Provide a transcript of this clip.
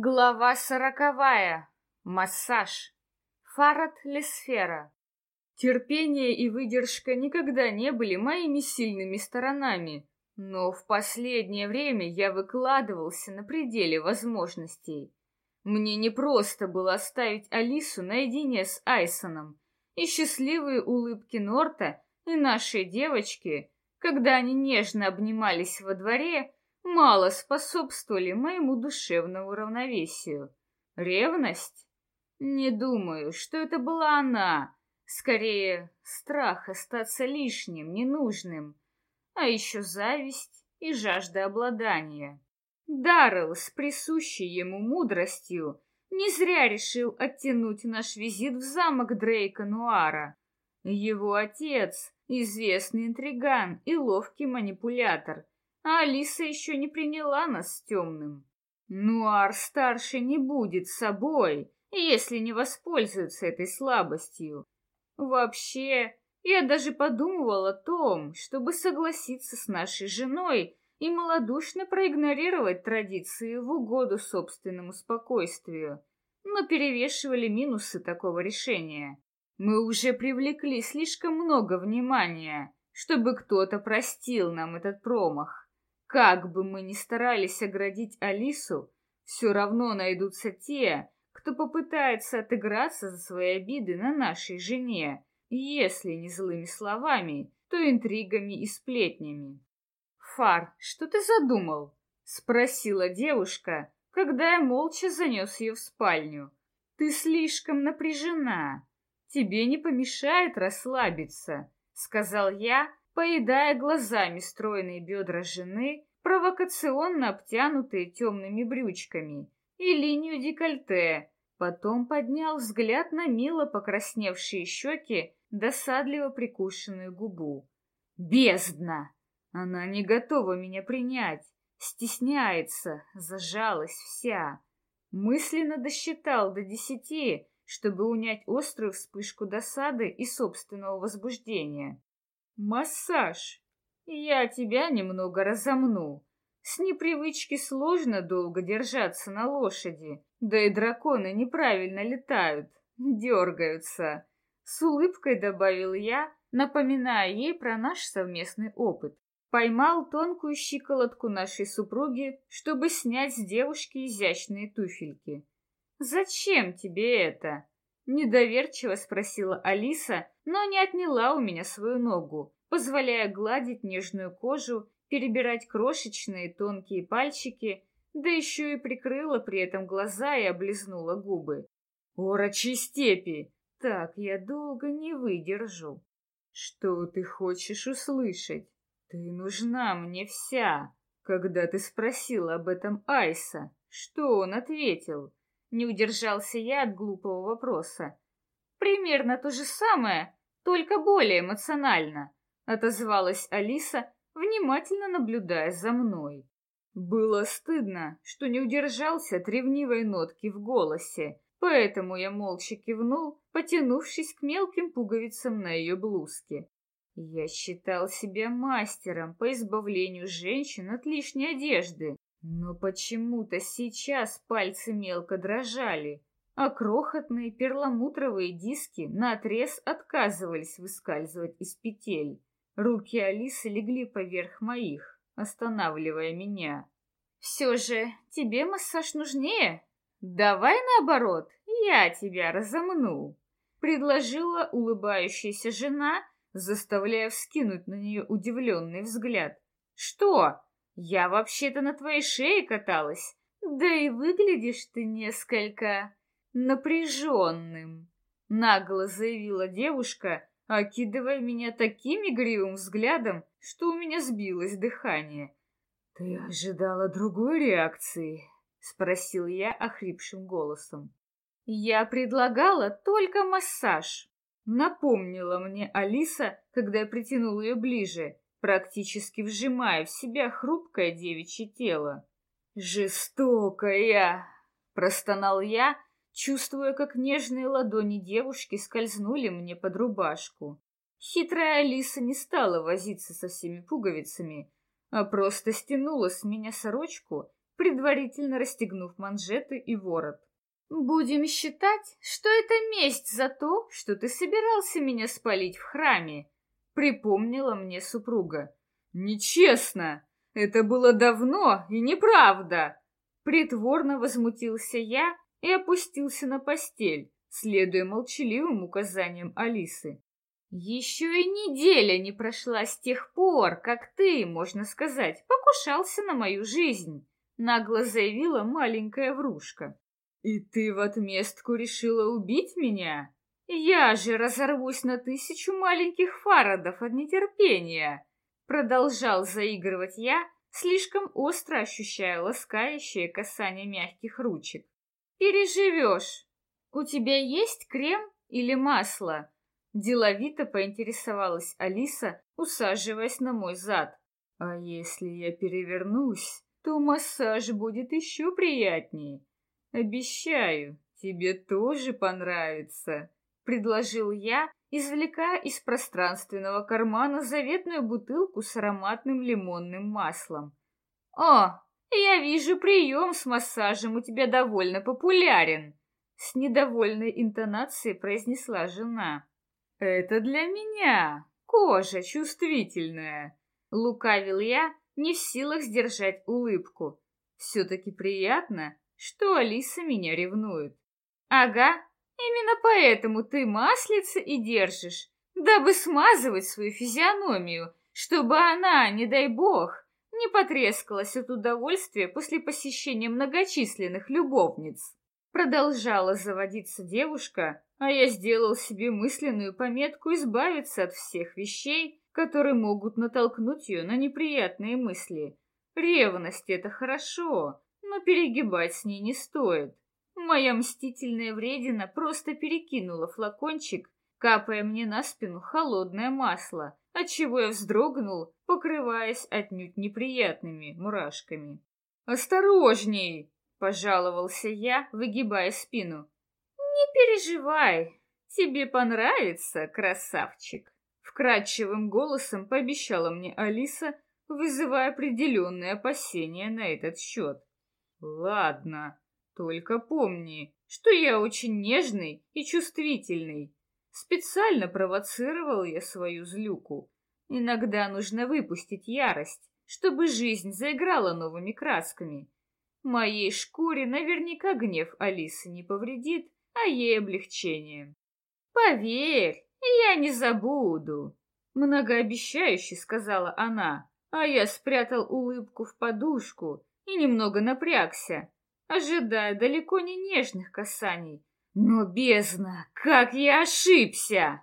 Глава сороковая. Массаж. Фарад Лесфера. Терпение и выдержка никогда не были моими сильными сторонами, но в последнее время я выкладывался на пределе возможностей. Мне не просто было оставить Алису наедине с Айсоном, и счастливые улыбки Норта и нашей девочки, когда они нежно обнимались во дворе, мало способствовали моему душевному равновесию. Ревность? Не думаю, что это была она. Скорее, страх остаться лишним, ненужным. А еще зависть и жажда обладания. Даррелл с присущей ему мудростью не зря решил оттянуть наш визит в замок Дрейка Нуара. Его отец — известный интриган и ловкий манипулятор — а Алиса еще не приняла нас с темным. Нуар-старший не будет собой, если не воспользуется этой слабостью. Вообще, я даже подумывал о том, чтобы согласиться с нашей женой и малодушно проигнорировать традиции в угоду собственному спокойствию, но перевешивали минусы такого решения. Мы уже привлекли слишком много внимания, чтобы кто-то простил нам этот промах. Как бы мы ни старались оградить Алису, все равно найдутся те, кто попытается отыграться за свои обиды на нашей жене, если не злыми словами, то интригами и сплетнями. «Фар, что ты задумал?» — спросила девушка, когда я молча занес ее в спальню. «Ты слишком напряжена. Тебе не помешает расслабиться», — сказал я, поедая глазами стройные бедра жены, провокационно обтянутые темными брючками, и линию декольте, потом поднял взгляд на мило покрасневшие щеки, досадливо прикушенную губу. «Бездна! Она не готова меня принять, стесняется, зажалась вся». Мысленно досчитал до десяти, чтобы унять острую вспышку досады и собственного возбуждения. Массаж. Я тебя немного разомну. С непривычки сложно долго держаться на лошади, да и драконы неправильно летают, дергаются. С улыбкой добавил я, напоминая ей про наш совместный опыт. Поймал тонкую щиколотку нашей супруги, чтобы снять с девушки изящные туфельки. «Зачем тебе это?» Недоверчиво спросила Алиса, но не отняла у меня свою ногу, позволяя гладить нежную кожу, перебирать крошечные тонкие пальчики, да еще и прикрыла при этом глаза и облизнула губы. «Орочи степи! Так я долго не выдержу!» «Что ты хочешь услышать? Ты нужна мне вся!» Когда ты спросил об этом Айса, что он ответил? Не удержался я от глупого вопроса. Примерно то же самое, только более эмоционально, отозвалась Алиса, внимательно наблюдая за мной. Было стыдно, что не удержался от ревнивой нотки в голосе, поэтому я молча кивнул, потянувшись к мелким пуговицам на ее блузке. Я считал себя мастером по избавлению женщин от лишней одежды, но почему-то сейчас пальцы мелко дрожали, а крохотные перламутровые диски наотрез отказывались выскальзывать из петель. Руки Алисы легли поверх моих, останавливая меня. «Все же тебе массаж нужнее? Давай наоборот, я тебя разомну», — предложила улыбающаяся жена, заставляя вскинуть на нее удивленный взгляд. «Что?» Я вообще-то на твоей шее каталась. Да и выглядишь ты несколько напряженным, нагло заявила девушка, окидывая меня таким игривым взглядом, что у меня сбилось дыхание. Ты ожидала другой реакции? спросил я охрипшим голосом. Я предлагала только массаж, напомнила мне Алиса, когда я притянул ее ближе практически вжимая в себя хрупкое девичье тело. «Жестокая!» — простонал я, чувствуя, как нежные ладони девушки скользнули мне под рубашку. Хитрая Алиса не стала возиться со всеми пуговицами, а просто стянула с меня сорочку, предварительно расстегнув манжеты и ворот. «Будем считать, что это месть за то, что ты собирался меня спалить в храме», — припомнила мне супруга. «Нечестно! Это было давно и неправда!» Притворно возмутился я и опустился на постель, следуя молчаливым указаниям Алисы. Еще и неделя не прошла с тех пор, как ты, можно сказать, покушался на мою жизнь, нагло заявила маленькая врушка. И ты в отместку решила убить меня? Я же разорвусь на тысячу маленьких фарадов от нетерпения. Продолжал заигрывать я, слишком остро ощущая ласкающее касание мягких ручек. Переживешь. У тебя есть крем или масло? Деловито поинтересовалась Алиса, усаживаясь на мой зад. А если я перевернусь, то массаж будет еще приятнее. Обещаю, тебе тоже понравится, предложил я, извлекая из пространственного кармана заветную бутылку с ароматным лимонным маслом. О, я вижу, прием с массажем у тебя довольно популярен, с недовольной интонацией произнесла жена. «Это для меня. Кожа чувствительная», — лукавил я, не в силах сдержать улыбку. «Все-таки приятно, что Алиса меня ревнует». «Ага, именно поэтому ты маслица и держишь, дабы смазывать свою физиономию, чтобы она, не дай бог, не потрескалась от удовольствия после посещения многочисленных любовниц». Продолжала заводиться девушка, а я сделал себе мысленную пометку избавиться от всех вещей, которые могут натолкнуть ее на неприятные мысли. Ревность — это хорошо, но перегибать с ней не стоит. Моя мстительная вредина просто перекинула флакончик, капая мне на спину холодное масло, отчего я вздрогнул, покрываясь отнюдь неприятными мурашками. «Осторожней!» — пожаловался я, выгибая спину. «Не переживай, тебе понравится, красавчик!» Вкрадчивым голосом пообещала мне Алиса, вызывая определенные опасения на этот счет. «Ладно, только помни, что я очень нежный и чувствительный. Специально провоцировал я свою злюку. Иногда нужно выпустить ярость, чтобы жизнь заиграла новыми красками. Моей шкуре наверняка гнев Алисы не повредит, а ей облегчение. «Поверь, я не забуду», — многообещающе сказала она, а я спрятал улыбку в подушку и немного напрягся, ожидая далеко не нежных касаний. Но бездна, как я ошибся!